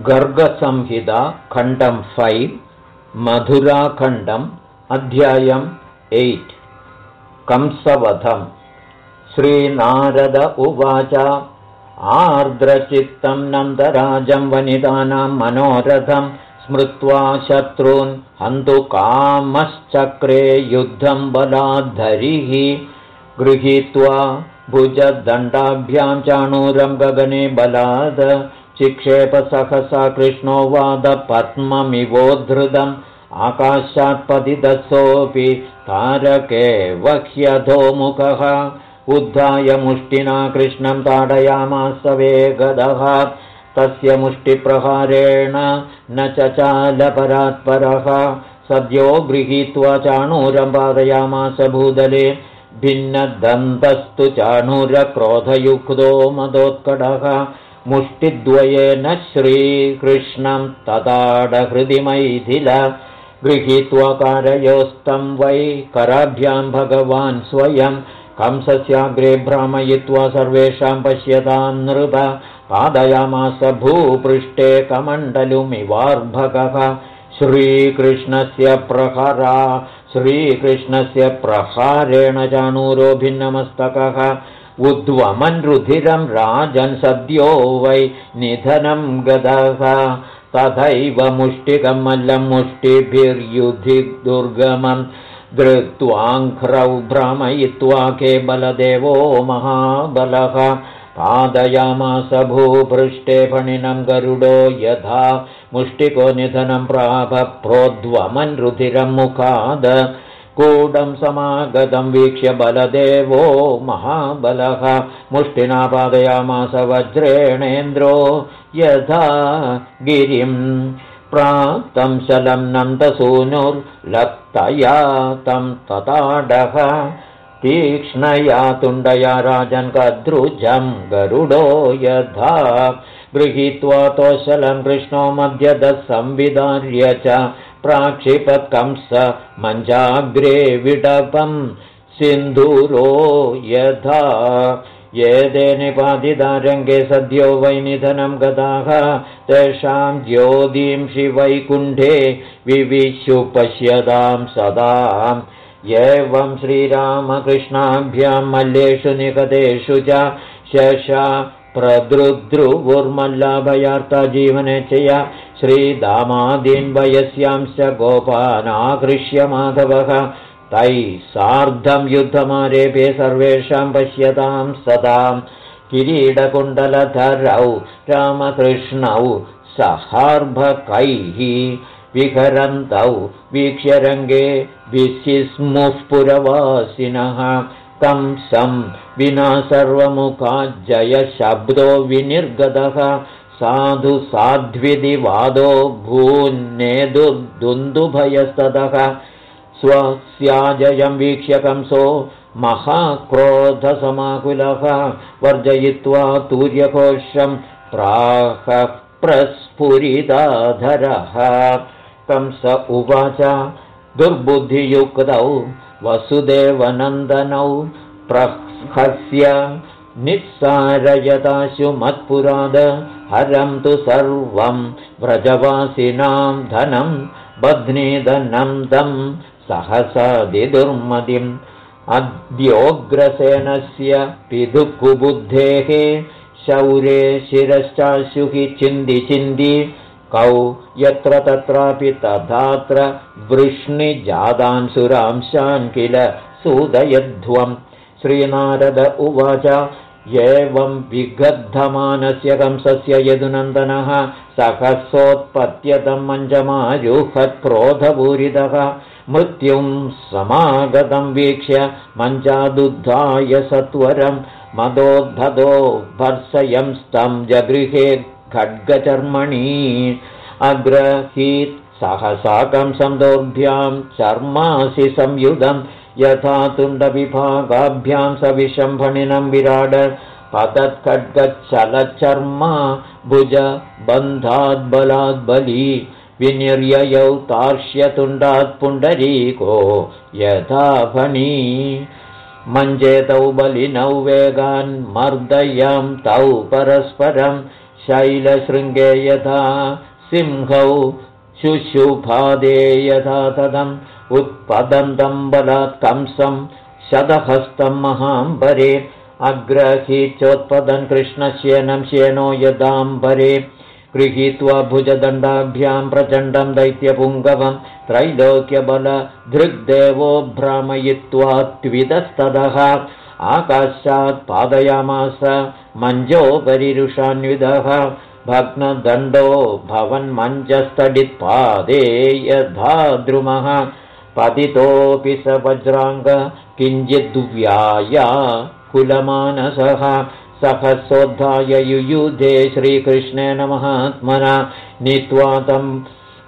गर्गसंहिता खण्डं five मधुराखण्डम् अध्यायम् eight कंसवधम्। श्रीनारद उवाच आर्द्रचित्तं नन्दराजं वनितानां मनोरथं स्मृत्वा शत्रून् हन्तु कामश्चक्रे युद्धं बलाद्धरिः। गृहीत्वा भुजदण्डाभ्यां चाणूरं गगने बलाद चिक्षेपसहसा कृष्णो वादपद्ममिवोद्धृतम् आकाशात्पतिदसोऽपि तारके वह्यधोमुखः। उद्धाय मुष्टिना कृष्णं ताडयामास वेगदः। तस्य मुष्टिप्रहारेण न चचालपरात्परः सद्यो गृहीत्वा चाणूरं पादयामास भूदले। भिन्नदन्तस्तु चाणूरक्रोधयुक्तो मदोत्कटः मुष्टिद्वयेन श्रीकृष्णं तताडहृदि मैथिल गृहीत्वा कारयोस्तं वै कराभ्यां भगवान् स्वयं कंसस्याग्रे भ्रामयित्वा सर्वेषां पश्यतां नृप पादयामास भूपृष्ठे कमण्डलुमिवार्भकः श्रीकृष्णस्य प्रहरा श्रीकृष्णस्य प्रहारेण चाणूरो भिन्नमस्तकः उद्वमन् राजन् सद्यो वै निधनं गदः। तथैव मुष्टिकं मल्लं मुष्टिभिर्युधि दुर्गमं धृत्वाङ्घ्रौ भ्रमयित्वा के बलदेवो महाबलः। पादयामास भूपृष्ठे फणिनं गरुडो यथा मुष्टिको निधनं प्राप प्रोद्वमन् रुधिरं मुखाद कूडं समागतं वीक्ष्य बलदेवो महाबलः। मुष्टिना पादयामास वज्रेणेन्द्रो यथा गिरिं प्राप्तं शलं नन्दसूनुर्लप्तया तं तताडः तीक्ष्णया तुण्डया राजन् कद्रुजं गरुडो यथा। गृहीत्वा तोशलं कृष्णो मध्यदः संविदार्य च प्राक्षिपकंस मञ्जाग्रे विडपं सिन्धूरो यथा ये निपादितारङ्गे सद्यो वैनिधनं गताः तेषां ज्योतिंषि वैकुण्ठे विविशु पश्यतां सदा। एवं श्रीरामकृष्णाभ्यां मल्लेषु निकतेषु च शशा प्रदृद्रुवुर्मल्लाभयार्ता जीवने च या वयस्यांश्च गोपानाकृष्य माधवः। तैः सार्धं युद्धमारेभे सर्वेषां पश्यतां सदां। किरीडकुण्डलधरौ रामकृष्णौ सहार्भकैः विहरन्तौ वीक्ष्यरङ्गे विशिस्मुः पुरवासिनः। कंसं विना सर्वमुखाज्जयशब्दो विनिर्गतः साधु साध्विधिवादो भून्नेदुर्दुन्दुभयस्ततः स्वस्याजयं वीक्ष्य कंसो महाक्रोधसमाकुलः। वर्जयित्वा तूर्यकोशं प्राह प्रस्फुरिताधरः कंस उवाच दुर्बुद्धियुक्तौ वसुदेवनन्दनौ प्रहस्य निःसारयताशु मत्पुराद हरं तु सर्वं व्रजवासिनां धनं बध्नीधनं दं सहसदिदुर्मदिम् अद्योग्रसेनस्य पितुकुबुद्धेः शौरे शिरश्चाशु हि चिन्ति चिन्ति कौ यत्र तत्रापि तथात्र वृष्णिजातांसुरांशान् किल सूदयध्वम्। श्रीनारद उवाच एवं विगद्धमानस्य कंसस्य यदुनन्दनः सहसोत्पत्यतं मञ्जमायुहत्क्रोधपूरितः मृत्युं समागतं वीक्ष्य मञ्चादुद्धाय सत्वरं मदोद्धतो भर्सयंस्तं जगृहे खड्गचर्मणि। अग्रहीत् सहसाकं सन्दोर्भ्यां चर्मासि संयुधं यथा तुण्डविभागाभ्यां सविशम्भणिनं विराड पतत्खड्गच्छलचर्मा भुज बन्धाद्बलाद्बली विनिर्ययौ तार्ष्यतुण्डात् पुण्डरीको यथा फणी। मञ्जेतौ बलिनौ वेगान् मर्दयं तौ परस्परं शैलशृङ्गे यथा सिंहौ शुशुभादे यथा तदम् उत्पदन्तं बलात् कंसं शतहस्तं महाम्बरे अग्रही चोत्पदन् कृष्णश्येनं श्येनो यदाम्बरे गृहीत्वा भुजदण्डाभ्यां प्रचण्डं दैत्यपुङ्गवं त्रैलोक्यबलधृग्देवो भ्रामयित्वा त्विदस्तदः आकाशात् पादयामास मञ्जोपरिरुषान्विदः भग्नदण्डो भवन्मञ्जस्तडित्पादे यथा द्रुमः। पतितोऽपि स वज्राङ्ग किञ्चिद्व्याया कुलमानसः। सहसोद्धाय युयुधे श्रीकृष्णेन महात्मना। नीत्वा तं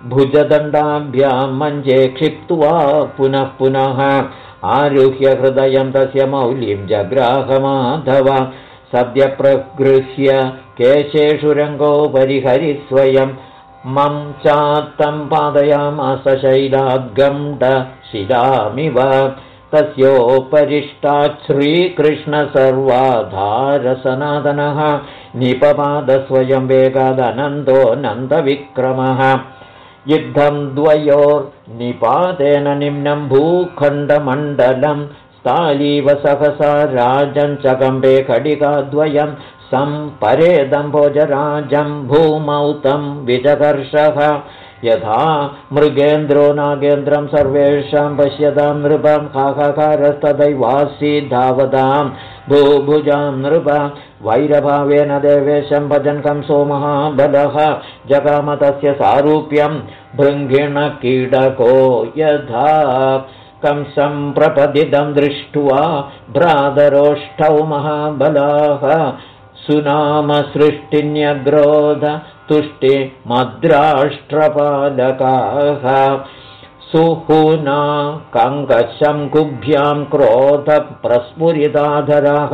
भुजदण्डाभ्यां मञ्जे क्षिप्त्वा पुनः पुनः। आरुह्य हृदयं तस्य मौलिं जग्राहमाधव। सद्यप्रगृह्य केशेषु रङ्गोपरिहरिस्वयं मं चात्तं पादयामास शैलाद्गण्डशिलामिव तस्योपरिष्टात् श्रीकृष्णसर्वाधारसनातनः निपपादस्वयं वेगादनन्दो नन्दविक्रमः। युद्धं द्वयोर्निपातेन निम्नं भूखण्डमण्डलं स्थालीव सहसा राजञ्चकम्बे खडिकाद्वयं सम्परेदं भोजराजं भूमौ तं विजकर्षः यथा मृगेन्द्रो नागेन्द्रं सर्वेषां पश्यतां नृपं हाहाकारस्तदैवासी धावतां भूभुजां नृप वैरभावेन देवेशं भजन् कंसो महाबलः जगामतस्य सारूप्यं भृङ्गिणकीडको यथा कंसं प्रपदिदं दृष्ट्वा भ्रातरोष्ठौ महाबलाः सुनामसृष्टिन्यग्रोध तुष्टिमद्राष्ट्रपादकाः सुहुना कङ्कशङ्कुभ्यां क्रोधप्रस्फुरिताधराः।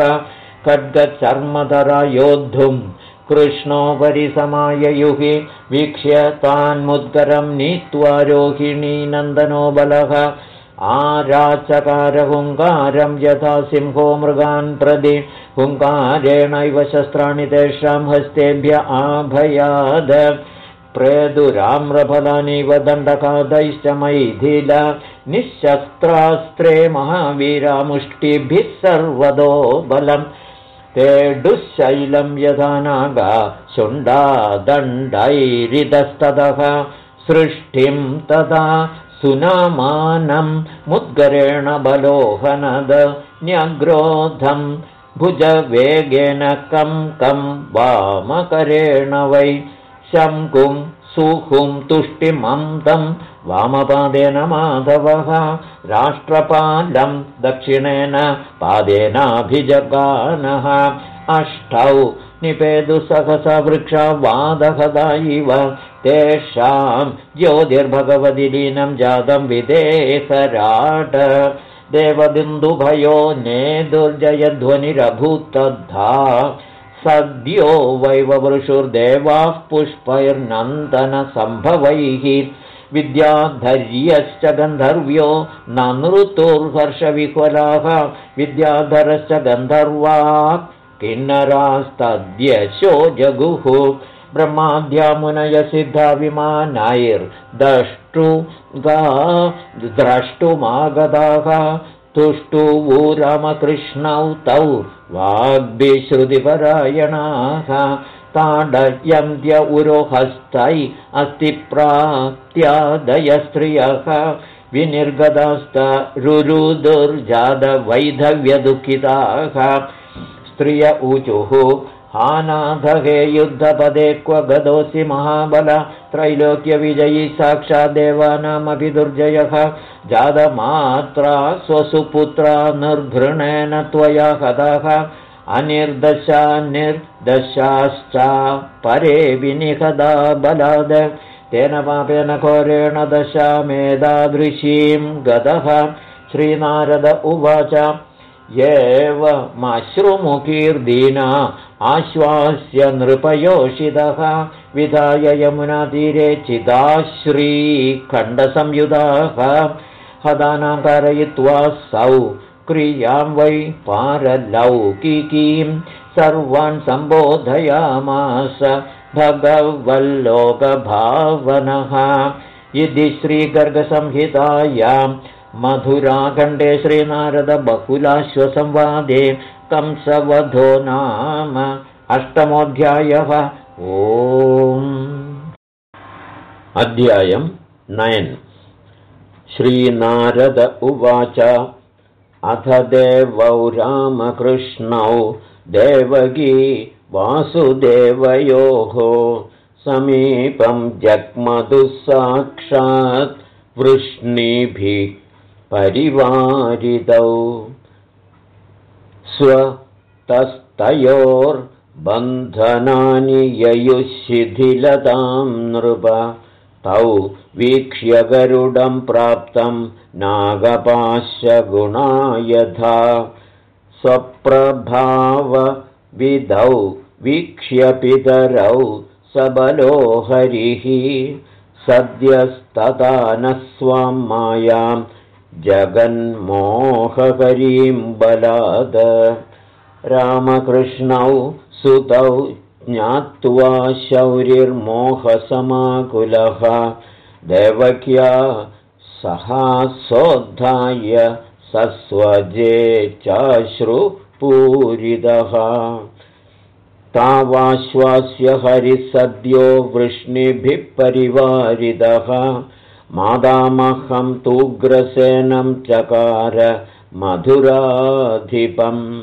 खड्गचर्मधरा योद्धुं कृष्णोपरि समाययुः वीक्ष्य तान्मुद्गरं नीत्वा रोहिणीनन्दनो बलः आराचकारहुङ्कारं यथा सिंहो मृगान् प्रदि हुङ्कारेणैव शस्त्राणि तेषां हस्तेभ्य आभयाद। प्रेदुराम्रफलानिव दण्डकादैश्च मैथिल। निःशस्त्रास्त्रे महावीरामुष्टिभिः सर्वदो बलम्। ते दुःशैलं यथा नागा शुण्डादण्डैरिदस्ततः सृष्टिं तदा सुनामानं मुद्गरेण बलोहनद न्यग्रोधम् भुजवेगेन कं कं वामकरेण वै शङ्कुं सुहुं तुष्टिमन्तं वामपादेन माधवः राष्ट्रपालं दक्षिणेन पादेनाभिजगानः अष्टौ निपेदुसहसवृक्षा वादहदा इव तेषां ज्योतिर्भगवदिलीनं जातं विदेहराट। देवबिन्दुभयो ने दुर्जयध्वनिरभूतद्धा सद्यो वैववृषुर्देवाः पुष्पैर्नन्दनसम्भवैः। विद्याधर्यश्च गन्धर्व्यो नृतुर्हर्षविह्वलाः विद्याधरश्च गन्धर्वा किन्नरास्तद्यशो जगुः। ब्रह्माद्यामुनयसिद्धाभिमानैर्दष्टु गा द्रष्टुमागताः तुष्टुवू रामकृष्णौ तौ वाग्भिश्रुतिपरायणाः। ताडयन्त्य उरोहस्तै अस्ति प्राप्त्यादयस्त्रियः विनिर्गतास्त रुरुदुर्जातवैधव्यदुःखिताः स्त्रिय ऊचुः। हानाधहे युद्धपदे क्व गदोऽसि महाबल। त्रैलोक्यविजयी साक्षाद्देवानामपि दुर्जयः। जातमात्रा स्वसुपुत्रा निर्घृणेन त्वया हतः। अनिर्दशानिर्दशाश्च परे विनिहदा बलाद। तेन पापेन घोरेण दशामेदादृशीं गतः। श्रीनारद उवाच एवमश्रुमुखीर्दीना आश्वास्य नृपयोषितः विधाय यमुनातीरे चिदाश्रीखण्डसंयुधाः हदानां कारयित्वा सौ क्रियां वै पारलौकिकीं सर्वान् सम्बोधयामास भगवल्लोकभावनः। इति श्रीगर्गसंहितायां मधुराखण्डे श्रीनारदबहुलाश्वसंवादे कंसवधो नाम अष्टमोऽध्यायः। ओ अध्यायम् नयन् श्रीनारद उवाच अथ देवौ रामकृष्णौ देवगी वासुदेवयोः समीपं जग्मधुसाक्षात् वृष्णिभिः परिवारितौ स्वतस्तयोर्बन्धनानि ययुशिथिलतां नृप। तौ वीक्ष्य गरुडं प्राप्तं नागपाशगुणा यथा स्वप्रभावविधौ वीक्ष्य पितरौ सबलो हरिः सद्यस्तदा न स्वां मायां जगन्मोहकरीं बलाद रामकृष्णौ सुतौ ज्ञात्वा शौरिर्मोहसमाकुलः। देवक्या सहासोद्धाय सस्वजे चाश्रुपूरितः तावाश्वास्य हरिसद्यो वृष्णिभिः परिवारितः मादामहं तूग्रसेनं चकार मधुराधिपम्।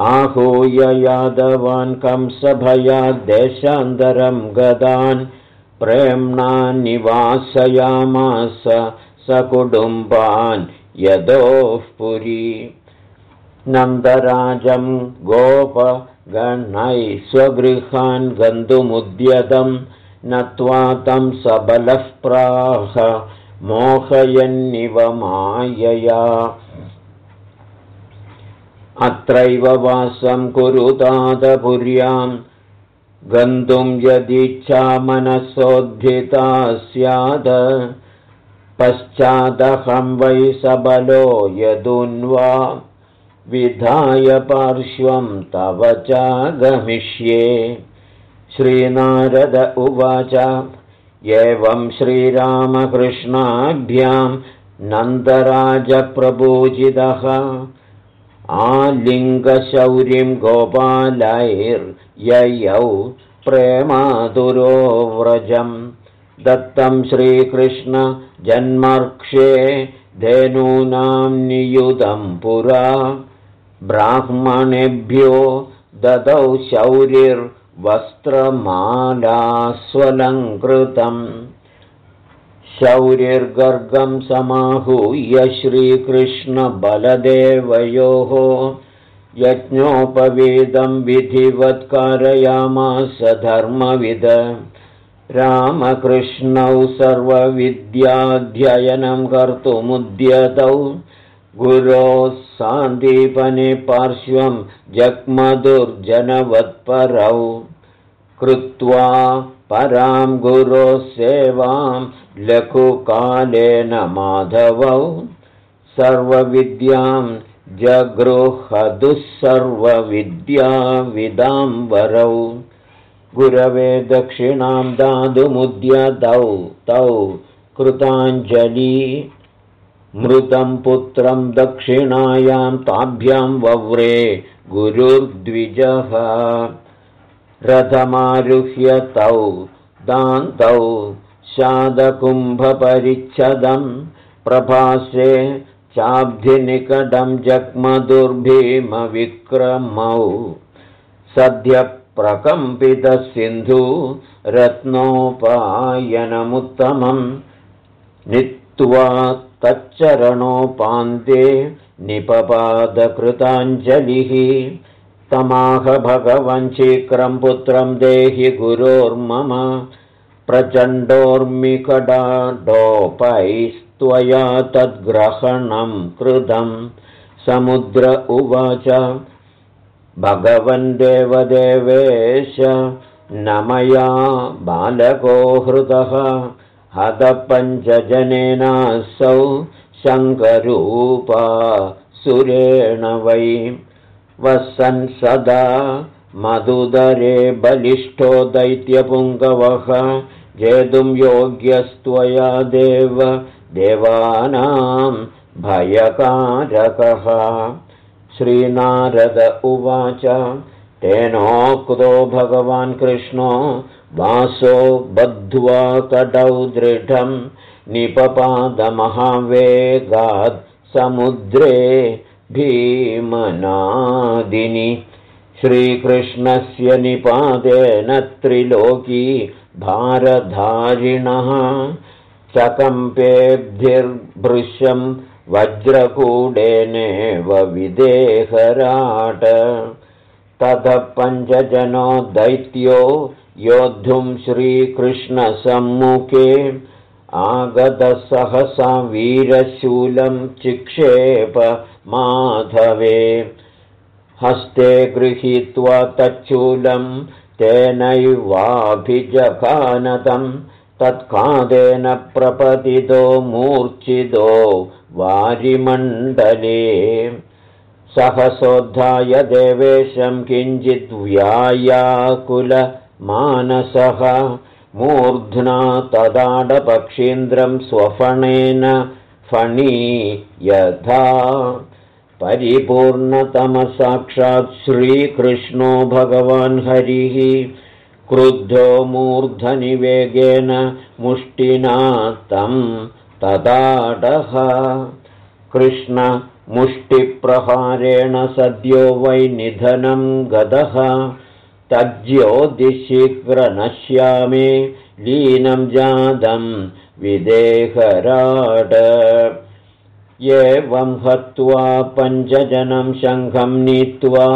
आहूय यादवान् कंसभयाद्देशान्तरं गदान्। प्रेम्णा निवासयामास सकुटुम्बान् यदोः पुरी। नन्दराजं गोपगणैः स्वगृहान् गन्तुमुद्यतं नत्वा तं सबलः प्राह मोहयन्निव मायया। अत्रैव वासं कुरुतादपुर्यां गन्तुं यदिच्छा मनसोद्धिता स्यात् पश्चादहं वै सबलो यदुन्वा विधाय पार्श्वं तव चागमिष्ये श्रीनारद उवाच। एवं श्रीरामकृष्णाभ्यां नन्दराजप्रपूजितः आलिङ्गशौरिं गोपालैर्ययौ प्रेमादुरो व्रजम्। दत्तं श्रीकृष्णजन्मर्क्षे धेनूनां नियुतं पुरा। ब्राह्मणेभ्यो ददौ शौरिर्वस्त्रमालास्वलङ्कृतम् शौर्यर्गर्गं समाहूय श्रीकृष्णबलदेवयोः। यज्ञोपवेदं विधिवत्कारयामास धर्मविद। रामकृष्णौ सर्वविद्याध्ययनं कर्तुमुद्यतौ। गुरोः सान्दीपने पार्श्वं जग्मदुर्जनवत्परौ कृत्वा परां गुरोः सेवां लघुकालेन माधवौ सर्वविद्यां जगृहदुःसर्वविद्याविदाम्बरौ। गुरवे दक्षिणां दातुमुद्यतौ तौ कृताञ्जली मृतं पुत्रं दक्षिणायां ताभ्यां वव्रे गुरुर्द्विजः। रथमारुह्य तौ दान्तौ शादकुम्भपरिच्छदं प्रभासे चाब्धिनिकटं जग्मदुर्भीमविक्रमौ। सद्यप्रकम्पितसिन्धु रत्नोपायनमुत्तमं नित्वा तच्चरणोपान्ते निपपादकृताञ्जलिः। तमाह भगवन् शीघ्रं पुत्रं देहि गुरोर्मम। प्रचण्डोर्मिकडाडोपैस्त्वया तद्ग्रहणं कृतं। समुद्र उवाच। भगवन् देवदेवेश न मया बालको हृदः। हतपञ्चजनेनासौ शङ्करूपा सुरेण वै वसन् सदा मधुदरे बलिष्ठो दैत्यपुङ्गवः जेतुं योग्यस्त्वया देव देवानां भयकारकः। श्रीनारद उवाच तेनोक्तो भगवान् कृष्णो वासो बद्ध्वा कडौ दृढं निपपादमहावेगात् समुद्रे भीमनादिनि। श्रीकृष्णस्य निपादेन त्रिलोकी भारधारिणः। चकम्पेब्धिर्भृशं वज्रकूडेनेव विदेहराट। ततः पञ्चजनो दैत्यो योद्धुं श्रीकृष्णसम्मुखे आगतसहसा वीरशूलं चिक्षेप माधवे। हस्ते गृहीत्वा तच्छूलं तेनैवाभिजखानतं तत्कादेन प्रपतितो मूर्च्छितो वारिमण्डले। सहसोद्धाय देवेशं किञ्चिद्व्यायाकुलमानसः मूर्ध्ना तदाडपक्षीन्द्रं स्वफणेन फणी यथा। परिपूर्णतमसाक्षात् श्रीकृष्णो भगवान् हरिः। क्रुद्धो मूर्धनिवेगेन मुष्टिना तं तदाडः। कृष्णमुष्टिप्रहारेण सद्यो वै निधनं गदः तज्ज्योतिशीघ्रनश्यामे लीनं जातं विदेहराड एवं हत्वा पञ्चजनं शङ्खं नीत्वा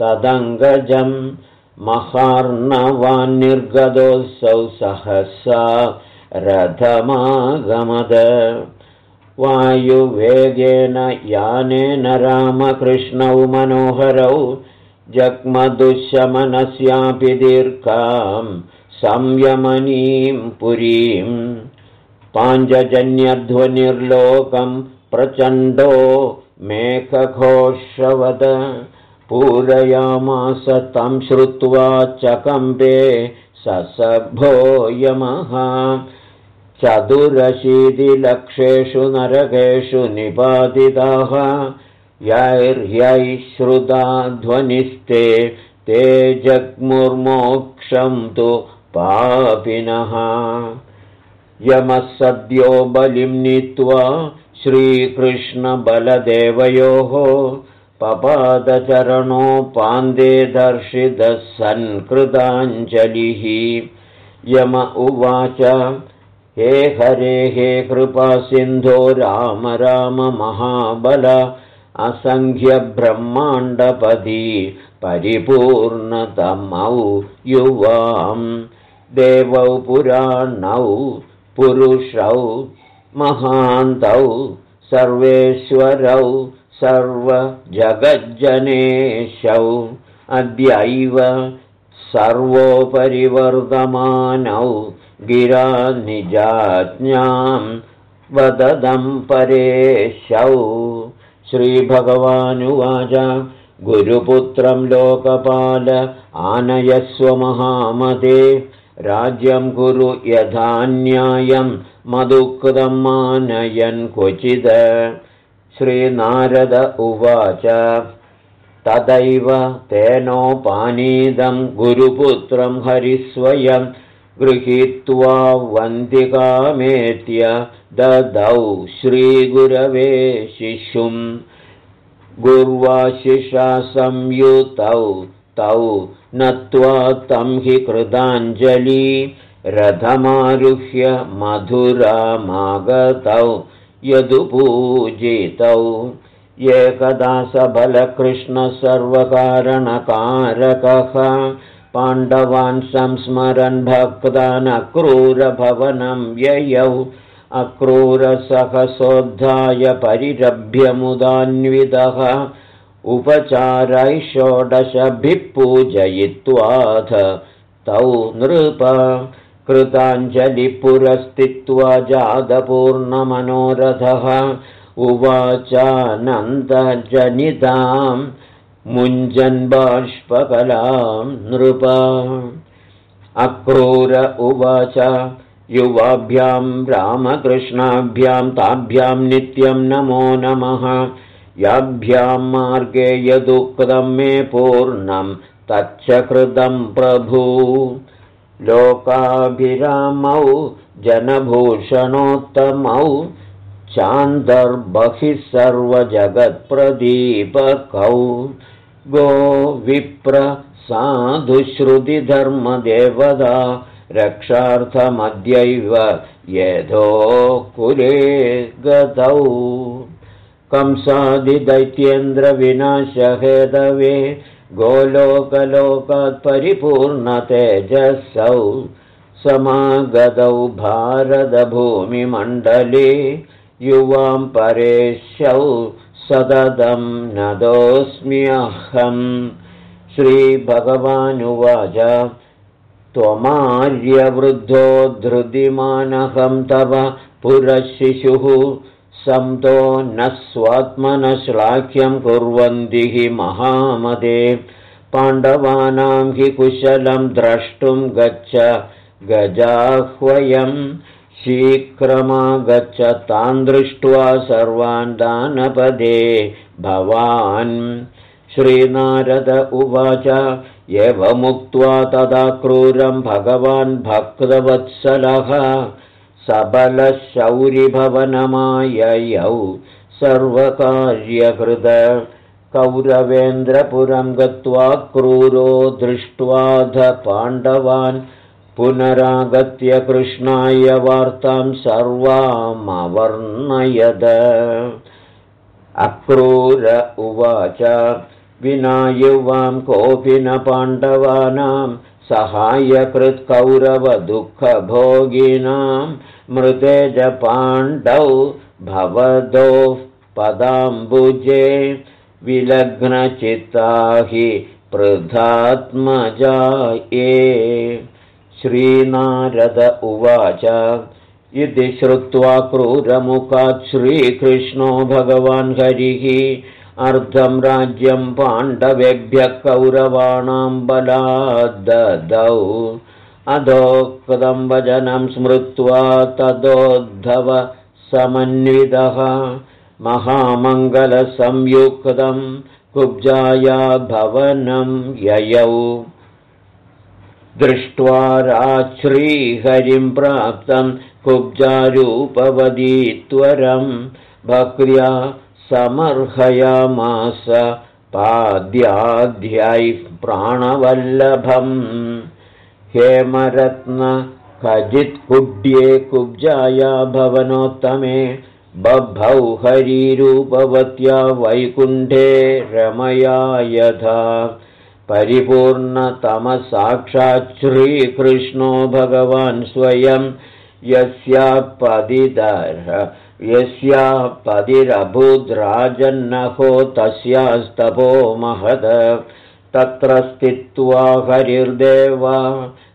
तदङ्गजं महार्णवान्निर्गतोऽसौ सहसा रथमागमद। वायुवेगेन यानेन रामकृष्णौ मनोहरौ जग्मदुःशमनस्यापि दीर्घां संयमनीं पुरीं पाञ्जजन्यध्वनिर्लोकं प्रचण्डो मेघघोषवद पूरयामास तं श्रुत्वा चकम्बे ससभोयमः चतुरशीतिलक्षेषु नरकेषु निपातिताः यैर्यै श्रुता ध्वनिस्ते ते जग्मुर्मोक्षं तु पापिनः। यमः सद्यो बलिं नीत्वा श्रीकृष्णबलदेवयोः पपादचरणोपान्दे दर्शितः सन्कृताञ्जलिः। यम उवाच हे हरे हे कृपासिन्धो राम राम महाबल असङ्ख्यब्रह्माण्डपदी परिपूर्णतमौ युवां देवौ पुराणौ पुरुषौ महान्तौ सर्वेश्वरौ सर्वजगज्जनेशौ अद्यैव सर्वोपरिवर्तमानौ गिरा निजाज्ञां वददं परेशौ श्रीभगवानुवाच। गुरुपुत्रं लोकपाल आनयस्वमहामते राज्यं कुरु यथान्यायं मदुक्तं मानयन् क्वचिद। श्रीनारद उवाच। तदैव तेनोपानीदं गुरुपुत्रं हरिस्वयं गृहीत्वा वन्दिकामेत्य ददौ श्रीगुरवे शिशुम् गुर्वाशिषा संयुतौ तौ नत्वा तं हि कृताञ्जली। रथमारुह्य मधुरामागतौ यदुपूजितौ। एकदा सबलकृष्णसर्वकारणकारकः पाण्डवान् संस्मरन् भक्तानक्रूरभवनं ययौ। अक्रूरसहसोद्धाय परिरभ्यमुदान्वितः। उपचारै षोडशभिः पूजयित्वाथ तौ नृप। कृताञ्जलिपुरस्थित्वा जातपूर्णमनोरथः। उवाचानन्दजनितां मुञ्जन् बाष्पकलां नृप। अक्रूर उवाच युवाभ्यां रामकृष्णाभ्यां ताभ्यां नित्यं नमो नमः। याभ्यां मार्गे यदुक्तं मे पूर्णं तच्च कृतं प्रभु। लोकाभिरामौ जनभूषणोत्तमौ चान्दर्बहिः सर्वजगत्प्रदीपकौ गो विप्र साधुश्रुतिधर्मदेवदा रक्षार्थमद्यैव यथो कुले गतौ। कंसादिदैत्येन्द्रविनाशहेदवे गोलोकलोकात्परिपूर्णतेजसौ समागतौ भारतभूमिमण्डले युवां परेशौ सततं नदोऽस्म्यहम् श्रीभगवानुवाच त्वमार्यवृद्धो धृतिमानहं तव पुरशिशुः संतो न स्वात्मनश्लाघ्यं कुर्वन्ति हि महामदे। पाण्डवानां हि कुशलं द्रष्टुं गच्छ गजाह्वयम् शीघ्रमागच्छ तान् दृष्ट्वा सर्वान् दानपदे भवान्। श्रीनारद उवाच एवमुक्त्वा तदा क्रूरं भगवान् भक्तवत्सलः। सबलशौरिभवनमाययौ सर्वकार्यकृत। कौरवेन्द्रपुरं गत्वा क्रूरो दृष्ट्वाध पाण्डवान् पुनरागत्य कृष्णाय वार्तां सर्वामवर्णयद। अक्रूर उवाच विना युवां कोऽपि न पाण्डवानां सहायकृत्कौरवदुःखभोगिनां मृते च पाण्डौ भवदोः पदाम्बुजे विलग्नचित्ता हि पृथात्मजा ये श्रीनारद उवाच। इति श्रुत्वा क्रूरमुखात् श्रीकृष्णो भगवान् हरिः। अर्धं राज्यं पाण्डवेभ्यः कौरवाणां बलाददौ अधोक्तं वचनं स्मृत्वा तदोद्धव समन्वितः। महामङ्गलसंयुक्तं कुब्जाया भवनं ययौ दृष्ट्वा राश्रीहरिं प्राप्तं कुब्जारूपवदीत्वरं भक्र्या समर्हयामास पाद्याध्यायः प्राणवल्लभम्। हेमरत्नखजित्कुड्ये कुब्जाया भवनोत्तमे बभौ हरीरूपवत्या वैकुण्ठे रमया यथा परिपूर्णतमसाक्षात् श्रीकृष्णो भगवान् स्वयं यस्यापदिदर यस्यापदिरभुद्राजन्नहो तस्यास्तपो महद। तत्र स्थित्वा हरिर्देव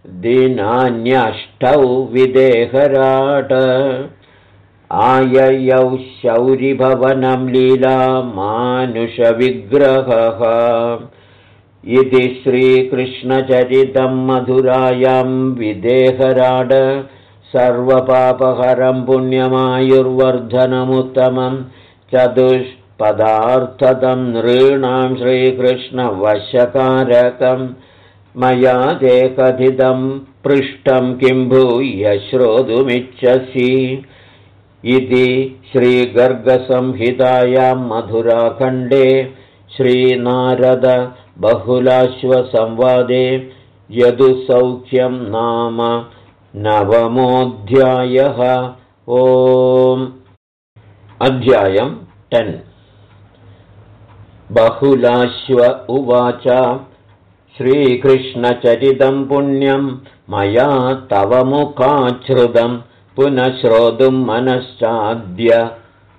दिनान्यष्टौ विदेहराट। आययौ शौरिभवनं लीला मानुषविग्रहः इति श्रीकृष्णचरितं मधुरायां विदेहराड सर्वपापहरं पुण्यमायुर्वर्धनमुत्तमं चतुष्पदार्थदं नृणां श्रीकृष्णवशकारकं मया ते कथितं पृष्टं किं भूय श्रोतुमिच्छसि। इति श्रीगर्गसंहितायां मधुराखण्डे श्रीनारद बहुलाश्वसंवादे यदुसौख्यं नाम नवमोऽध्यायः। ओम्। अध्यायं टेन्। बहुलाश्व उवाच श्रीकृष्णचरितं पुण्यं मया तव मुखाच्छ्रुतं पुनः श्रोतुं मनश्चाद्य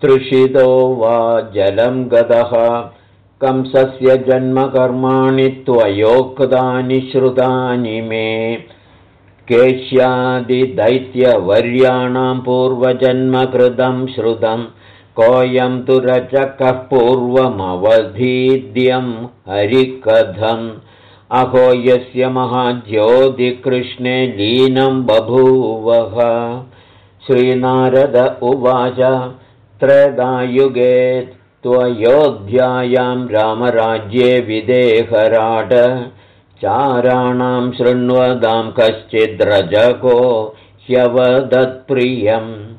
तृषितो वा जलं गतः कंसस्य जन्मकर्माणि त्वयोक्तानि श्रुतानि मे। केश्यादिदैत्यवर्याणां पूर्वजन्मकृतं श्रुतं कोऽयं तु रचकः पूर्वमवधीद्यं हरिकथम्। अहो यस्य महाज्योतिकृष्णे लीनं बभूवः। श्रीनारद उवाच त्रदायुगे त्वयोध्यायां रामराज्ये विदेहराट। चाराणां शृण्वदां कश्चिद्रजको ह्यवदत्प्रियम्।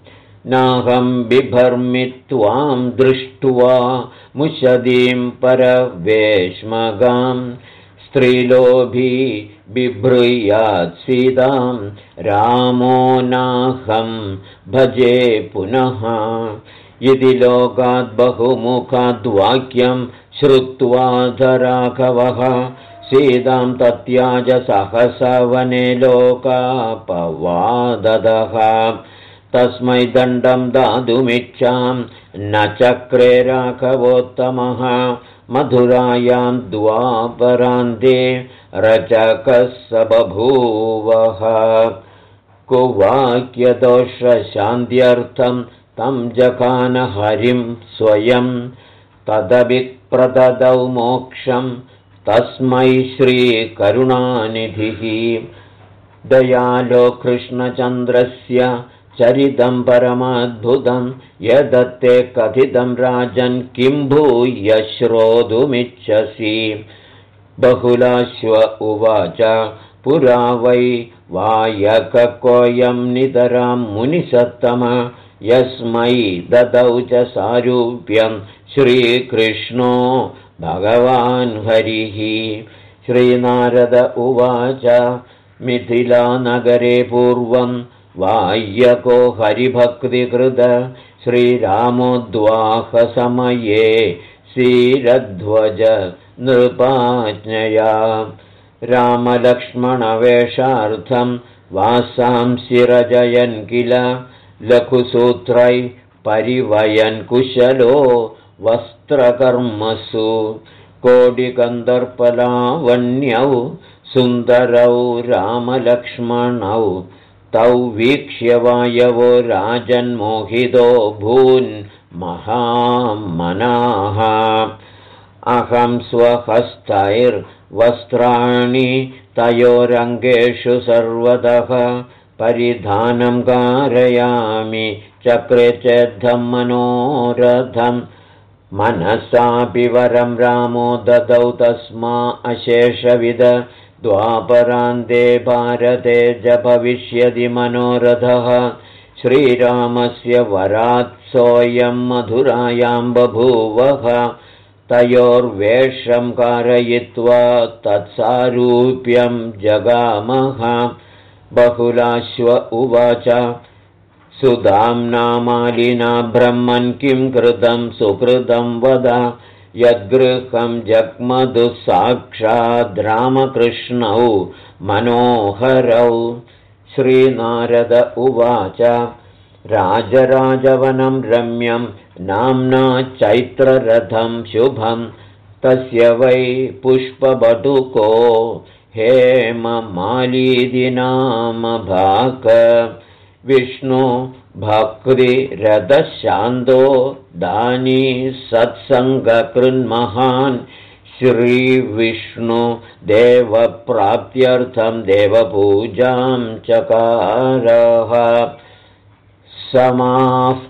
नाहं बिभर्मि त्वां दृष्ट्वा मुषदीं परवेश्मगां। स्त्रीलोभी बिभ्रूयात् सीतां रामो नाहं भजे पुनः यदि लोकाद्बहुमुखाद्वाक्यं श्रुत्वा धराघवः सीतां तत्याज सहसवने लोकापवाददः। तस्मै दण्डं दातुमिच्छां न चक्रे राघवोत्तमः। मधुरायां द्वापरान्ते रचकः स बभूवः कुवाक्यदोषशान्त्यर्थं तं जखानहरिं स्वयं तदभिप्रददौ मोक्षं तस्मै श्रीकरुणानिधिः। दयालो कृष्णचन्द्रस्य चरितं परमाद्भुतं यदत्ते कथितं राजन् किं भूय श्रोतुमिच्छसि बहुलाश्व उवाच पुरा वै वायककोऽयं नितरां मुनिसत्तम यस्मै ददौ च सारूप्यं श्रीकृष्णो भगवान् हरिः। श्रीनारद उवाच मिथिलानगरे पूर्वं वाह्यको हरिभक्तिकृत श्रीरामोद्वाहसमये श्रीरध्वज नृपाज्ञया। रामलक्ष्मणवेषार्थं वासांसिरजयन् किल लघुसूत्रै परिवयन् कुशलो वस्त्रकर्मसु। कोटिकन्दर्पलावण्यौ सुन्दरौ रामलक्ष्मणौ तौ वीक्ष्य वायवो राजन्मोहितो भून्महामनाः अहं स्वहस्तैर्वस्त्राणि तयोरङ्गेषु सर्वतः परिधानं कारयामि चक्रे चेद्धं मनोरथं। मनसापि वरं रामो ददौ तस्मा अशेषविद। द्वापरान्ते भारते च भविष्यति मनोरथः। श्रीरामस्य वरात्सोऽयं मधुरायां बभूवः। तयोर्वेषं कारयित्वा तत्सारूप्यं जगामः बहुलाश्व उवाच। सुधाम्नामालिना ब्रह्मन् किं कृतं सुकृतं वद। यद्गृहं जग्मधुसाक्षाद्रामकृष्णौ मनोहरौ। श्रीनारद उवाच। राजराजवनं रम्यं नाम्ना चैत्ररथं शुभं। तस्य वै पुष्पबटुको हेममालीदि नाम भाक विष्णु भक्तिरथशान्तो दानी सत्सङ्गकृन्महान् श्रीविष्णुदेवप्राप्त्यर्थं देवपूजां चकारः। समाः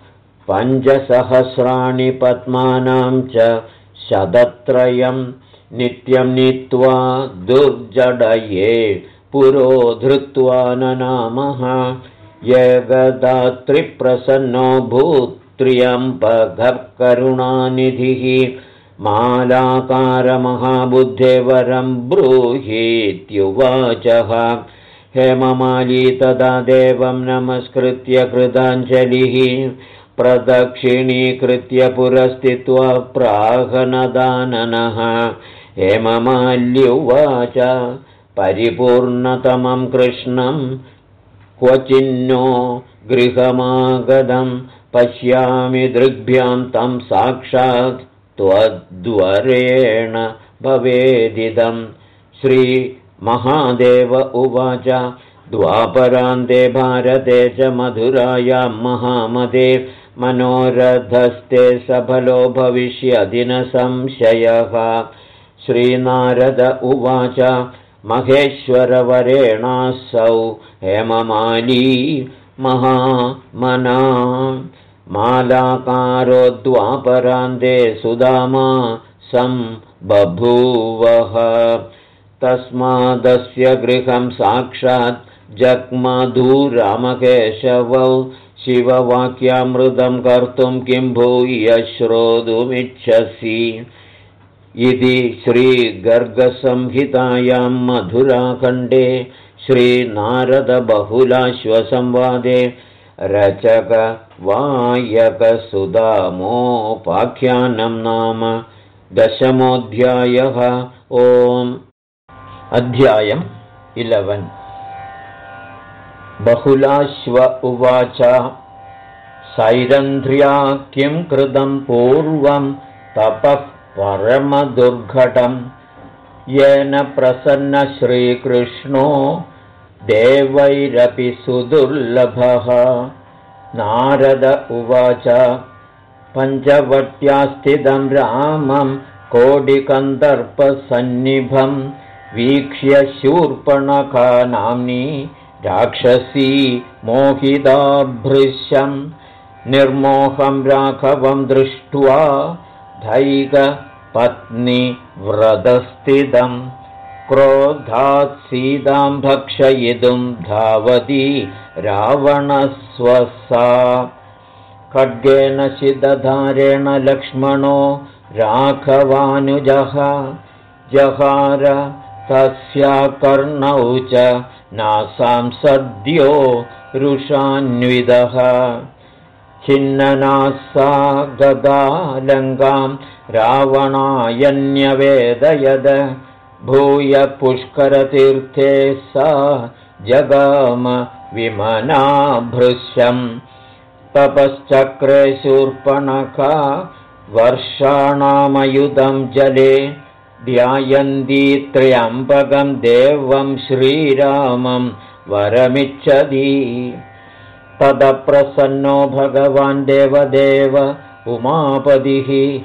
पञ्चसहस्राणि पद्मानां च शतत्रयं नित्यं नीत्वा दुर्जडये पुरो धृत्वा ननामः। यगदात्रिप्रसन्नो भूत्र्यम्पघकरुणानिधिः मालाकारमहाबुद्धेवरं ब्रूहीत्युवाचः। हेममाली तदा देवं नमस्कृत्य कृताञ्जलिः। प्रदक्षिणीकृत्य पुरस्थित्वा प्राहनदाननः हेममाल्युवाच। परिपूर्णतमं कृष्णं क्वचिन्नो गृहमागतं पश्यामि दृग्भ्यां तं साक्षात् त्वद्वरेण भवेदिदं। श्रीमहादेव उवाच। द्वापरान्ते भारते च मधुरायां महामदे मनोरथस्ते सफलो भविष्यदि न संशयः श्रीनारद उवाच महेश्वरवरेणासौ हेममाली महामना। द्वापरान्ते सुदामा बभूवः। तस्मादस्य गृहं साक्षात् जग्मधूरामकेशवौ शिववाक्यामृतं कर्तुं किं भूय श्रोतुमिच्छसि इति श्रीगर्गसंहितायां मधुराखण्डे श्रीनारदबहुलाश्वसंवादे रचकवायकसुदामोपाख्यानं नाम दशमोऽध्यायः। ओम्। अध्यायम् इलवन्। बहुलाश्व उवाच सैरन्ध्र्या किं कृतं पूर्वं तपः परमदुर्घटं। येन प्रसन्नश्रीकृष्णो देवैरपि सुदुर्लभः। नारद उवाच पञ्चवट्यास्थितं रामं कोडिकन्दर्पसन्निभं वीक्ष्य शूर्पणका नाम्नि राक्षसी मोहिताभृशं। निर्मोहं राघवं दृष्ट्वा धैकपत्निव्रतस्थितं क्रोधात् सीतां भक्षयितुं धावति रावणस्वसा। खड्गेन शिदधारेण लक्ष्मणो राघवानुजः। जहार तस्याकर्णौ च नासां सद्यो रुषान्विदः छिन्ननासा गदालङ्गां रावणायन्यवेदयद भूय पुष्करतीर्थे सा जगाम विमनाभृशम् तपश्चक्रे शूर्पणका वर्षाणामयुधं जले ध्यायन्ती त्र्यम्बकं देवं श्रीरामं वरमिच्छति तदप्रसन्नो भगवान् देवदेव उमापतिः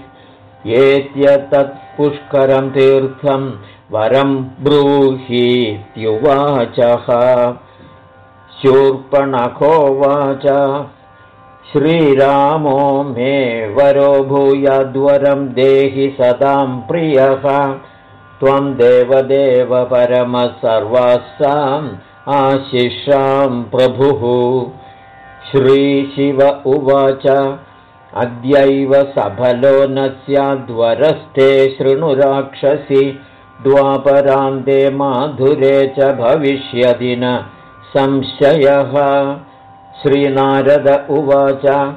एत्यतत्पुष्करं तीर्थं वरं ब्रूहीत्युवाचः। शूर्पणखोवाच। श्रीरामो मे वरो भूयाद्वरं देहि सदां प्रियः। त्वं देवदेव परमः सर्वासाम् आशिषां प्रभुः श्रीशिव उवाच। अद्यैव सफलो न स्याद्वरस्ते शृणुराक्षसि द्वापरान्ते माधुरे च भविष्यति न संशयः। श्रीनारद उवाच।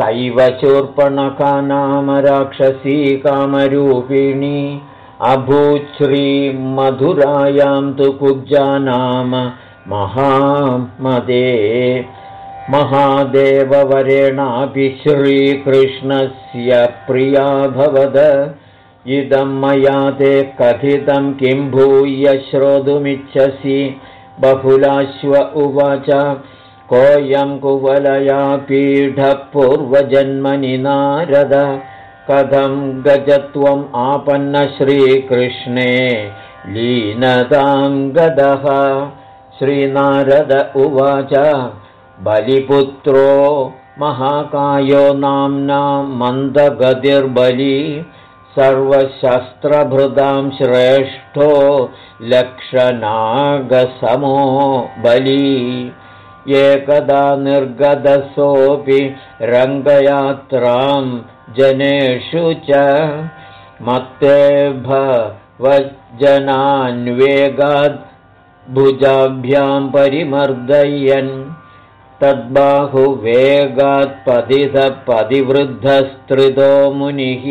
सैव शूर्पणका नाम राक्षसी कामरूपिणी। अभूच्छ्रीमधुरायां तु कुब्जा नाम महामदे महादेववरेणापि श्रीकृष्णस्य प्रिया भवद। इदं मया ते कथितं किं भूय श्रोतुमिच्छसि। बहुलाश्व उवाच कोऽयं कुवलया पीठपूर्वजन्मनि नारद। कथं गजत्वम् आपन्न श्रीकृष्णे लीनतां गदः। श्रीनारद उवाच बलिपुत्रो महाकायो नाम्ना मन्दगतिर्बली सर्वशस्त्रभृदां श्रेष्ठो लक्षनागसमो बली। एकदा निर्गदसोऽपि रङ्गयात्रां जनेषु च मत्तेभवज्जनान्वेगाद् भुजाभ्यां परिमर्दयन् तद्बाहुवेगात्पतितपतिवृद्धस्त्रितो मुनिः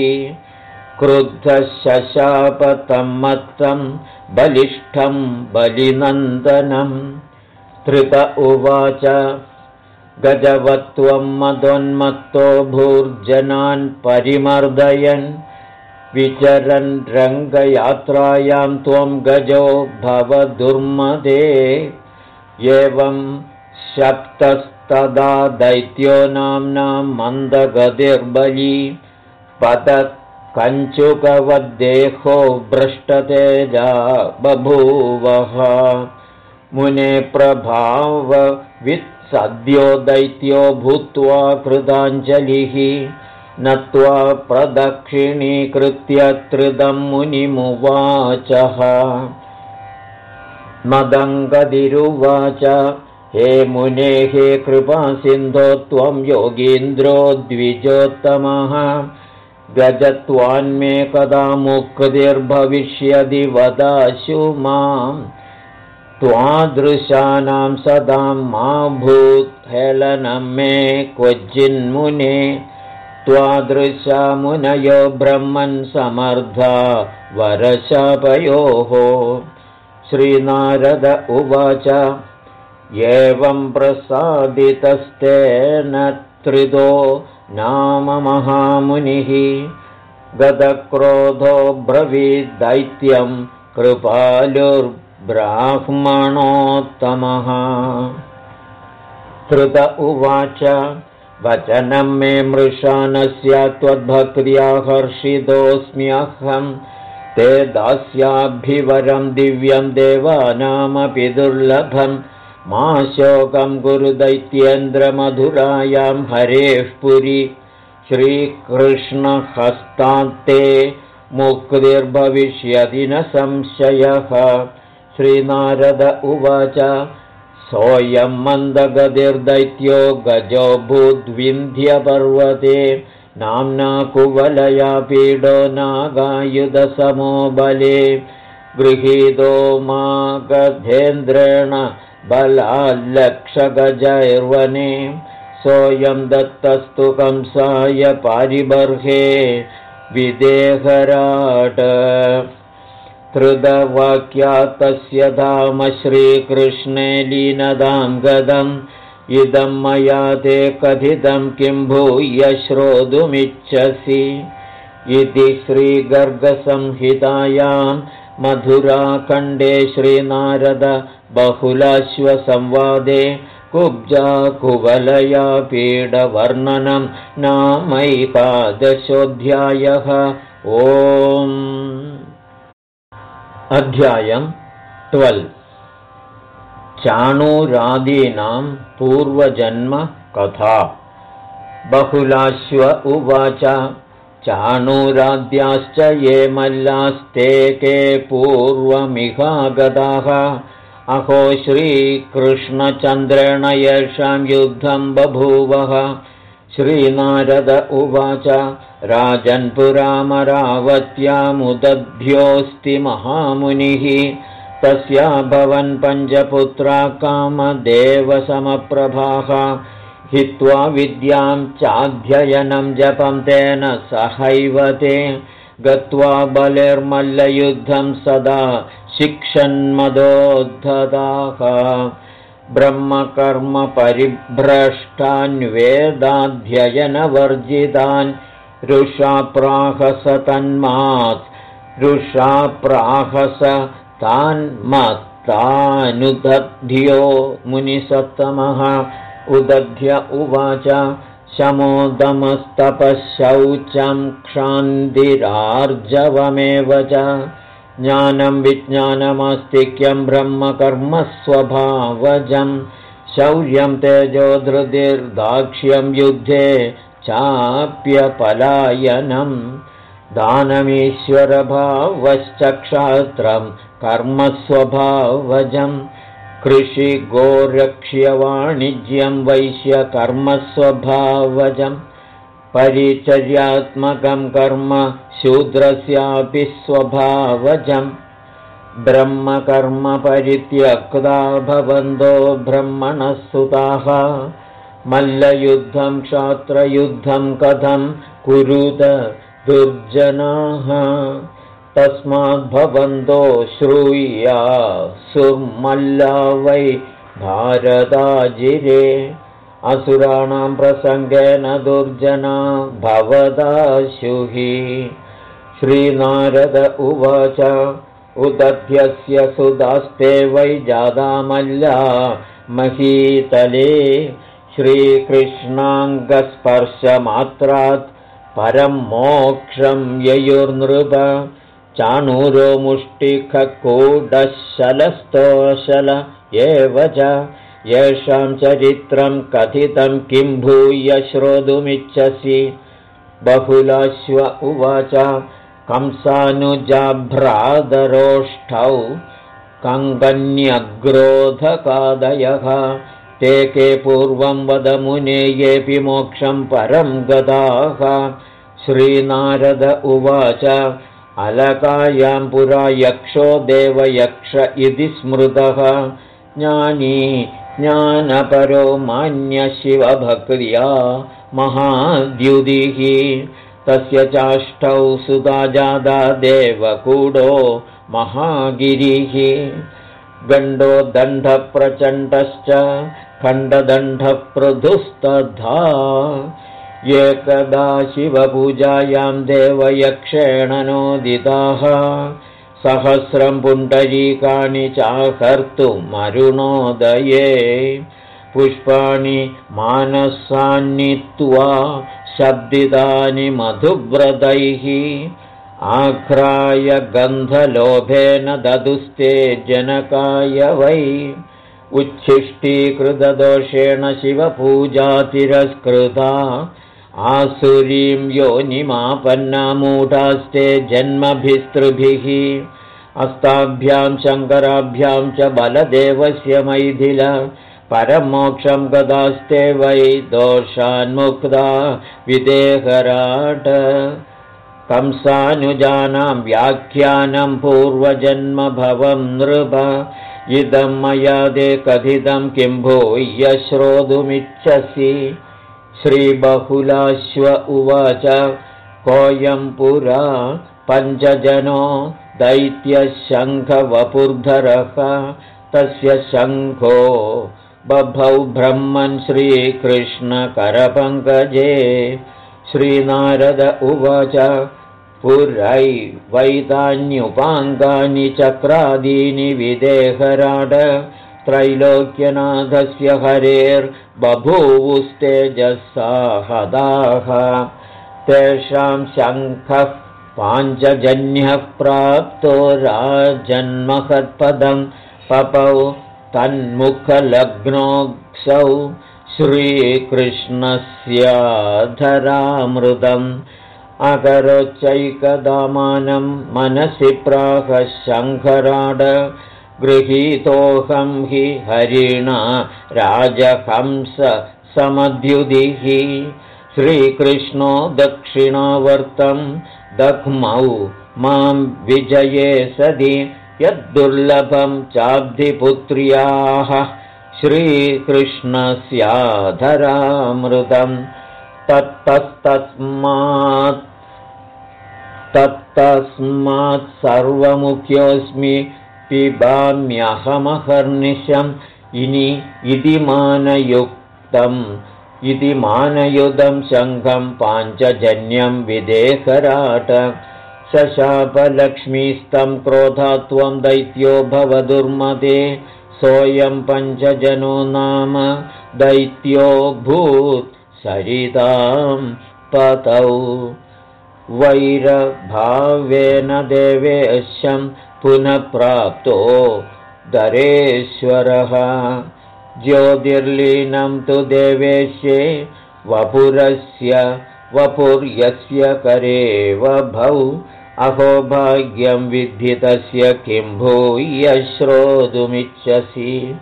क्रुद्धशशापतं मत्तं बलिष्ठं बलिनन्दनम् त्रित उवाच गजवत्वं मदोन्मत्तो भूर्जनान् परिमर्दयन्। विचरन् रङ्गयात्रायां त्वं गजो भव दुर्मदे एवं तदा दैत्यो नाम्नां मन्दगतिर्बली। पतत् कञ्चुकवद्देहो भ्रष्टतेजा बभूवः। मुने प्रभाववित्सद्यो दैत्यो भूत्वा कृताञ्जलिः। नत्वा प्रदक्षिणीकृत्य त्रिदं मुनिमुवाचः। मदङ्गदिरुवाच हे मुने हे कृपासिन्धो त्वं योगीन्द्रो द्विजोत्तमः। गजत्वान्मे कदा मुक्तिर्भविष्यदि वदाशु माम्। त्वादृशानां सदा मा भूत् हेलनं मे क्वचिन्मुने। त्वादृशा मुनयो ब्रह्मन् समर्था वरशापयोः। श्रीनारद उवाच एवं प्रसादितस्तेन त्रिदो नाम महामुनिः गदक्रोधो ब्रवीद्दैत्यं कृपालुर्ब्राह्मणोत्तमः। धृत उवाच वचनं मे मृषानस्य त्वद्भक्त्या हर्षितोऽस्म्यहं ते दास्याभिवरं दिव्यं देवानामपि दुर्लभं मा शोकं गुरुदैत्येन्द्रमधुरायां हरेः पुरि। श्रीकृष्णहस्तान्ते मुक्तिर्भविष्यति न संशयः। श्रीनारद उवाच सोऽयं मन्दगतिर्दैत्यो गजो भूद्विन्ध्यपर्वते नाम्ना कुवलया पीडो नागायुधसमो बले। गृहीतो मा गधेन्द्रेण बलाल्लक्षगजैर्वने सोऽयं दत्तस्तु कंसाय पारिबर्हे विदेहराट। हृदवाक्या तस्य धाम श्रीकृष्णे लीनदां गदम् इदं मया ते कथितं किं भूय श्रोतुमिच्छसि। इति श्रीगर्गसंहितायां मधुराखण्डे श्रीनारद बहुलाश्वसंवादे कुब्जा कुवलया पीडवर्णनं नामैकादशोऽध्यायः। ओम्। अध्यायम् ट्वेल्। चाणूरादीनां पूर्वजन्मकथा बहुलाश्व उवाच चाणूराद्याश्च ये मल्लास्ते के पूर्वमिहागताः अहो श्रीकृष्णचन्द्रेण येषां युद्धं बभूवः। श्रीनारद उवाच राजन्पुरामरावत्यामुदभ्योऽस्ति महामुनिः। तस्या भवन् पञ्चपुत्रा कामदेवसमप्रभाः। हित्वा विद्यां चाध्ययनं जपं तेन सहैव ते। गत्वा बलिर्मल्लयुद्धं सदा शिक्षन्मदोद्धदाः ब्रह्मकर्मपरिभ्रष्टान्वेदाध्ययनवर्जितान् रुषाप्राहस तन्मात् रुषाप्राहस तान्मत्तानुदध्यो मुनिसत्तमः। उदध्य उवाच शमोदमस्तपःशौचं क्षान्तिरार्जवमेव च ज्ञानं विज्ञानमास्तिक्यं ब्रह्मकर्मस्वभावजं शौर्यं तेजोधृतिर्दाक्ष्यं युद्धे चाप्यपलायनं। दानमीश्वरभावश्च क्षात्रं कर्मस्वभावजं कृषिगोरक्ष्यवाणिज्यं वैश्यकर्मस्वभावजं परिचर्यात्मकं कर्म शूद्रस्यापि स्वभावजम् ब्रह्मकर्मपरित्यक्ता भवन्तो ब्रह्मणः सुताः मल्लयुद्धं क्षात्रयुद्धं कथं कुरुत दुर्जनाः। तस्माद्भवन्तो श्रूया सुर्मल्ला वै भारदाजिरे असुराणां प्रसङ्गेन दुर्जना भवदाशुहि श्रीनारद उवाच उदध्यस्य सुदास्ते वै जादामल्ला महीतले। श्रीकृष्णाङ्गस्पर्शमात्रात् परं मोक्षं ययुर्नृप। चाणूरो मुष्टिककूडशलस्तोशल एव च येषां चरित्रं कथितं किं भूय श्रोतुमिच्छसि? बहुलाश्व उवाच कंसानुजाभ्रादरोष्ठौ कङ्गन्यग्रोधकादयः। ते के पूर्वं वदमुने येऽपि मोक्षं परं गदाः। श्रीनारद उवाच अलकायां पुरा यक्षो देवयक्ष इति स्मृतः। ज्ञानी ज्ञानपरो मान्यशिवभक्र्या महाद्युदिः। तस्य चाष्टौ सुधा जादा देवकूडो महागिरिः। गण्डो दण्डप्रचण्डश्च खण्डदण्डपृथुस्तथा एकदा शिवपूजायां देवयक्षेण नोदिताः सहस्रं पुण्डरीकाणि चाकर्तुमरुणोदये पुष्पाणि मानसान्नित्वा शब्दितानि मधुव्रतैः। आघ्राय गन्धलोभेन ददुस्ते जनकाय वै। उच्छिष्टीकृतदोषेण शिवपूजातिरस्कृता आसुरीं योनिमापन्नामूढास्ते जन्मभिस्तृभिः। अस्ताभ्यां शङ्कराभ्यां च बलदेवस्य मैथिल। परमोक्षं गदास्ते वै दोषान्मुक्ता विदेहराट। कंसानुजानां व्याख्यानं पूर्वजन्मभवं नृप। इदं मया दे कथितं किं भूय श्रोतुमिच्छसि श्रीबहुलाश्व उवाच कोऽयं पुरा पञ्चजनो दैत्यशङ्खवपुर्धरः तस्य शङ्खो बभौ ब्रह्मन् श्रीकृष्णकरपङ्कजे। श्रीनारद उवाच पुरै वैतान्युपाङ्गानि चक्रादीनि विदेहराड त्रैलोक्यनाथस्य हरेर्बभूवुस्तेजसाहदाः तेषां शङ्खः पाञ्चजन्यः प्राप्तो राजन्महत्पदं पपौ तन्मुखलग्नोऽसौ श्रीकृष्णस्याधरामृतम् अकरोच्चैकदामानं मनसि प्राहशङ्खराड गृहीतोऽहं हि हरिणा राजहंस समद्युदिः श्रीकृष्णो दक्षिणावर्तं दग्मौ मां विजये सदि यद्दुर्लभं चाब्धिपुत्र्याः। श्रीकृष्णस्याधरामृतं तत्तस्तस्मात् तत्तस्मात् सर्वमुख्योऽस्मि पिबाम्यहमहर्निशम् इनि इति मानयुक्तम् इति मानयुधं शङ्खं पाञ्चजन्यं विदेहराट। शशापलक्ष्मीस्तं क्रोधात्वं दैत्यो भवदुर्मदे सोऽयं पञ्चजनो नाम दैत्योऽभूत् सरितां पतौ। वैरभावेन देवेशं पुनः प्राप्तो दरेश्वरः। ज्योतिर्लीनं तु देवेश्ये वपुरस्य वपुर्यस्य करे वभौ अहोभाग्यं विद्धितस्य किं भूय श्रोतुमिच्छसि।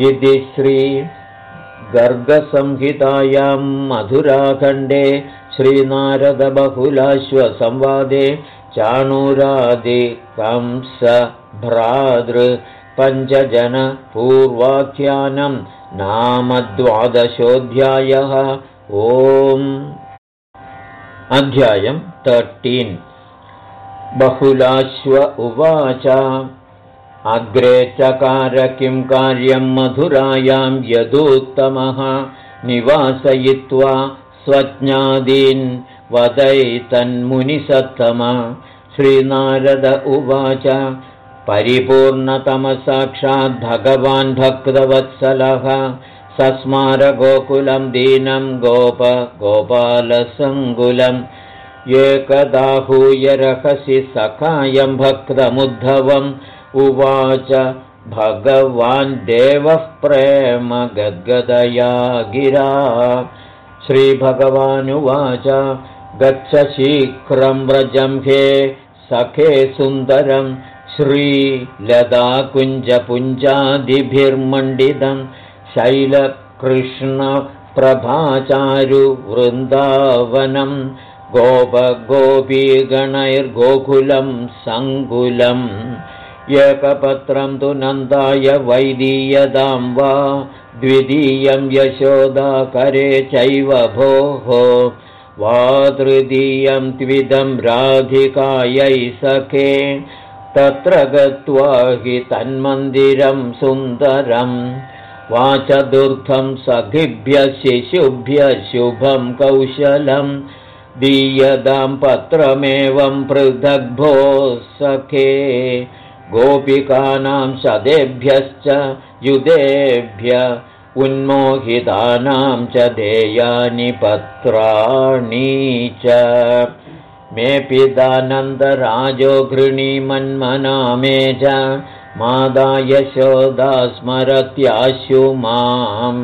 इति श्रीगर्गसंहितायां मधुराखण्डे श्रीनारदबहुलाश्वसंवादे चाणूरादिकंस भ्रातृपञ्चजनपूर्वाख्यानं नाम द्वादशोऽध्यायः ओम्। अध्यायं तर्टीन् बहुलाश्व उवाच अग्रे चकार किं कार्यं मधुरायां यदुत्तमः? निवासयित्वा स्वज्ञादीन् वदैतन्मुनिसत्तम श्रीनारद उवाच परिपूर्णतमसाक्षाद्भगवान् भक्तवत्सलः। सस्मारगोकुलं दीनं गोप गोपालसङ्कुलम् एकदाहूय रहसि सखायं भक्तमुद्धवम्। उवाच भगवान् देवः प्रेम गद्गदया गिरा श्रीभगवानुवाच गच्छ शीघ्रं व्रजं हे सखे सुन्दरं श्रीलताकुञ्जपुञ्जादिभिर्मण्डितं शैलकृष्णप्रभाचारुवृन्दावनं गोपगोपीगणैर्गोकुलं सङ्कुलम् एकपत्रं तु नन्दाय वैदीयदां वा द्वितीयं यशोदाकरे चैव भोः। वा तृतीयं त्विदं राधिकायै सखे तत्र गत्वा हि तन्मन्दिरं सुन्दरम् वा चतुर्थं सखिभ्यः शिशुभ्यः शुभं कौशलं दीयदां पत्रमेवं पृथग्भो सखे गोपिकानां सदेभ्यश्च युधेभ्य उन्मोहितानां च देयानि पत्राणि च। मे पितानन्दराजो गृणीमन्मना मे च मादा यशोदा स्मरत्याशु मां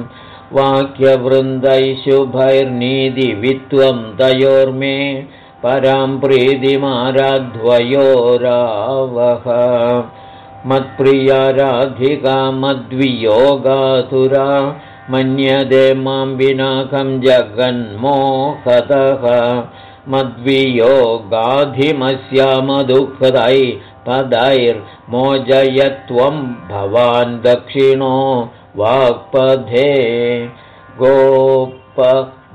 वाक्यवृन्दैशुभैर्नीदिवित्वं तयोर्मे परां प्रीतिमाराध्वयोरावह। मत्प्रिया मद्वियोगातुरा मन्यते मां विनाकं जगन्मोहतः। मद्वियोगाधिमस्यामदुःखदै पदैर्मोजयत्वं भवान् दक्षिणो वाक्पथे गोप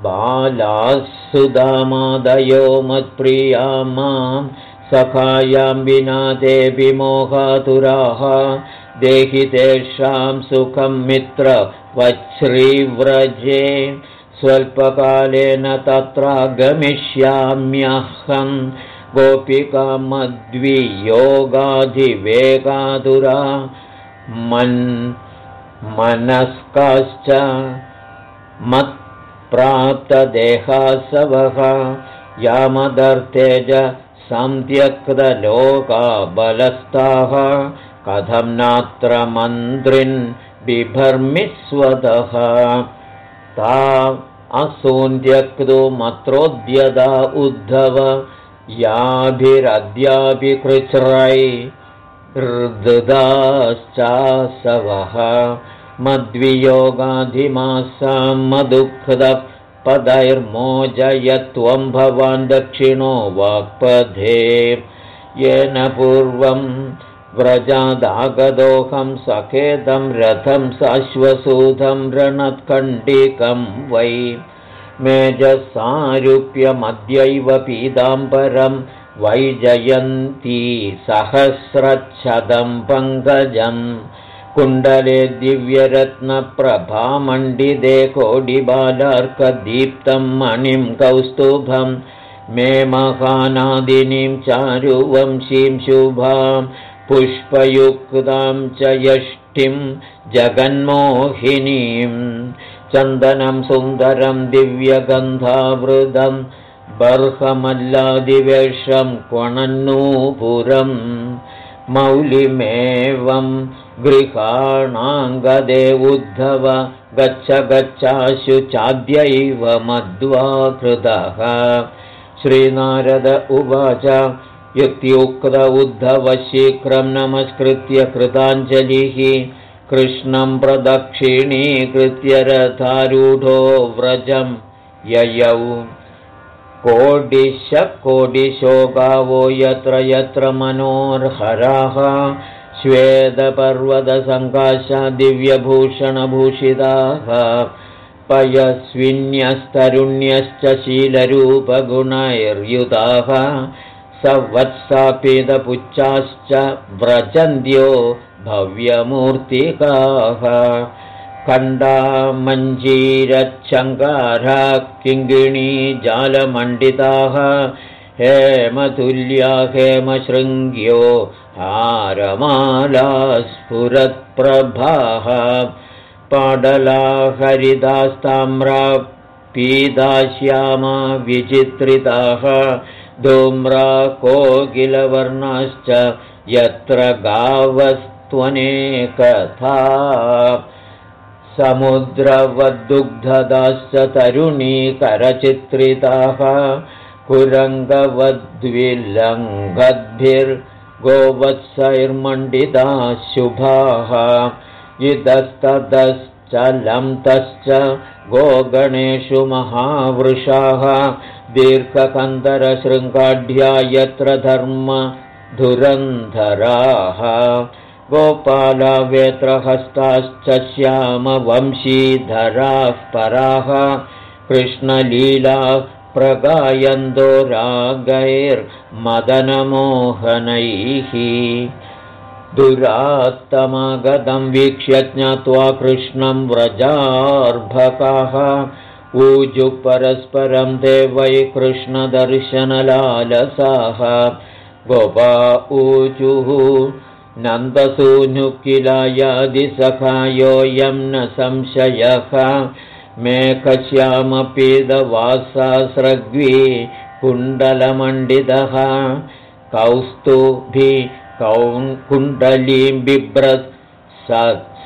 बालास्सुदामादयो मत्प्रिया मां सखायां विना ते विमोहातुराः देहि तेषां सुखं मित्र वच्छ्रीव्रजे। स्वल्पकालेन तत्र गमिष्याम्यहं मद्वियोगाधिवेगातुरा मन् मनस्काश्च मत् प्राप्तदेहासवः। यामदर्थेज सन्त्यक्तलोकाबलस्ताः कथं नात्र मन्त्रिन् बिभर्मिस्वतः ता असून्त्यक्तुमत्रोद्यदा उद्धव। याभिरद्यापि कृच्रै हृदाश्चासवः मद्वियोगाधिमासां मदुःखदपदैर्मोजयत्वं भवान् दक्षिणो वाक्पथे येन पूर्वं व्रजादागदोहं सखेदं रथं साश्वसूतं रणत्कण्डिकं वै। मेजसारूप्यमद्यैव पीताम्बरं वैजयन्ती सहस्रच्छदं पङ्कजम् कुण्डले दिव्यरत्नप्रभामण्डिते कोडिबालार्कदीप्तं मणिं कौस्तुभं मे महानादिनीं चारुवंशीं शुभां पुष्पयुक्तां च यष्टिं जगन्मोहिनीं चन्दनं सुन्दरं दिव्यगन्धावृदं बर्हमल्लादिवेषं क्वणन्नूपुरम् मौलिमेवं गृहाणाङ्गदे उद्धव गच्छ गच्छाशु चाद्यैव मद्वाकृतः श्रीनारद उवाच इत्युक्त उद्धव शीघ्रं नमस्कृत्य कृताञ्जलिः कृष्णं प्रदक्षिणीकृत्य रथारूढो व्रजं ययौ। कोडिशकोडिशो गावो यत्र यत्र मनोर्हराः श्वेतपर्वतसङ्काश दिव्यभूषणभूषिताः पयस्विन्यस्तरुण्यश्च शीलरूपगुणैर्युताः सवत्सापीतपुच्छाश्च व्रजन्त्यो भव्यमूर्तिकाः खण्डा मञ्जीरच्छङ्कारा किङ्गिणी जालमण्डिताः हेमतुल्या हेमशृङ्ग्यो हारमाला स्फुरत्प्रभाः पाडला हरिदास्ताम्रा पीदाश्यामा विचित्रिताः धूम्रा कोकिलवर्णाश्च यत्र गावस्त्वनेकथा समुद्रवद्दुग्धदाश्च तरुणीकरचित्रिताः कुरङ्गवद्विलङ्घद्भिर्गोवत्सैर्मण्डिताः शुभाः इतस्ततश्च लन्तश्च गोगणेषु महावृषाः। दीर्घकन्दरशृङ्गाढ्या यत्र धर्म धुरन्धराः गोपालवेत्रहस्ताश्च श्यामवंशीधराः पराः। कृष्णलीला प्रगायन्तो रागैर्मदनमोहनैः। दुरात्तमगतं वीक्ष्य ज्ञात्वा कृष्णं व्रजार्भकाः। ऊजु परस्परं देवै कृष्णदर्शनलालसाः। गोपा ऊचुः नन्दसूनुकिलायादिसखायोऽयं न संशयः मेघश्यामपीदवासास्रग्वी कुण्डलमण्डितः कौस्तुभि कुण्डलीं बिभ्रत्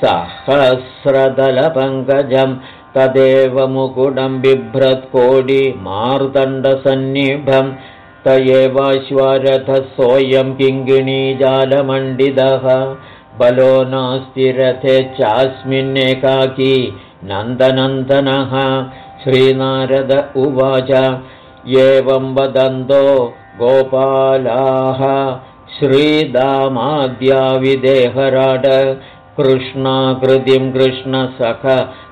सहस्रदलपङ्कजं तदेव मुकुटं बिभ्रत्कोटिमार्दण्डसन्निभं त एवाश्वरथः सोऽयं किङ्गिणीजालमण्डितः बलो नास्ति रथे चास्मिन्नेकाकी नन्दनन्दनः। श्रीनारद उवाच एवं वदन्तो गोपालाः श्रीदामाद्याविदेहराड कृष्णाकृतिं कृष्णसख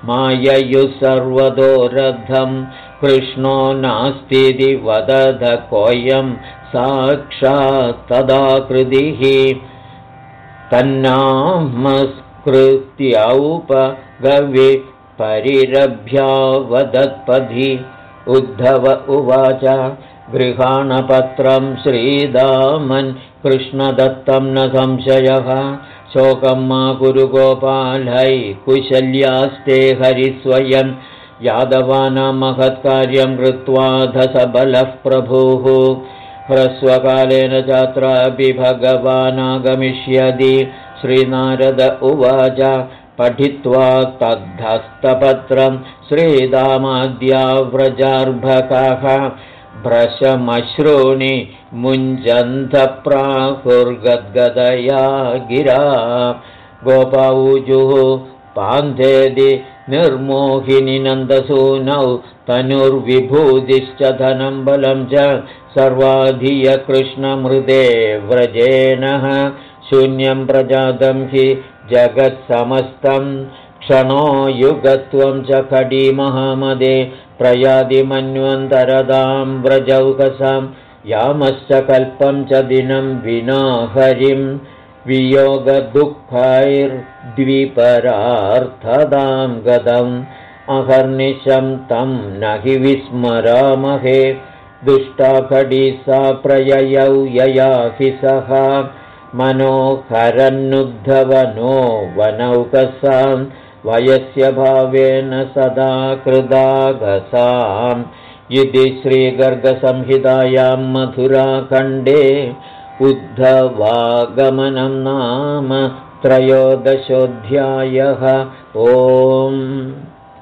माययुः सर्वतो रथं कृष्णो नास्तीति वदध कोऽयं साक्षात्तदाकृतिः। तन्नामस्कृत्यौपगवि परिरभ्यावदत्पथि उद्धव उवाच गृहाणपत्रं श्रीदामन् कृष्णदत्तं न संशयः। शोकं मा कुरुगोपालै कुशल्यास्ते हरिस्वयं। यादवानां महत्कार्यं कृत्वाधसबलः प्रभुः। ह्रस्वकालेन चात्रापि भगवानागमिष्यति श्रीनारद उवाच पठित्वा तद्धस्तपत्रं श्रीदामाद्याव्रजार्भकाः भ्रशमश्रूणि मुञ्जन्धप्राहुर्गद्गदया गिरा। गोपाऊजुः पान्धेदि निर्मोहिनि नन्दसूनौ तनुर्विभूतिश्च धनं बलं च सर्वाधियकृष्णमृदे व्रजेनः शून्यं प्रजातं हि जगत्समस्तं क्षणो युगत्वं च खडीमहामदे प्रयादिमन्वन्तरदां व्रजौकसां यामश्च कल्पं च दिनं विना हरिं वियोगदुःखैर्द्विपरार्थदां गतम् अहर्निशं तं न हि विस्मरामहे। दुष्टाखडी सा प्रययौ यया हि सः मनोहरन्नुद्धवनो वनौकसां वयस्य भावेन सदा कृदागसाम् इति श्रीगर्गसंहितायां मधुराखण्डे उद्धवागमनं नाम त्रयोदशोऽध्यायः। ओम्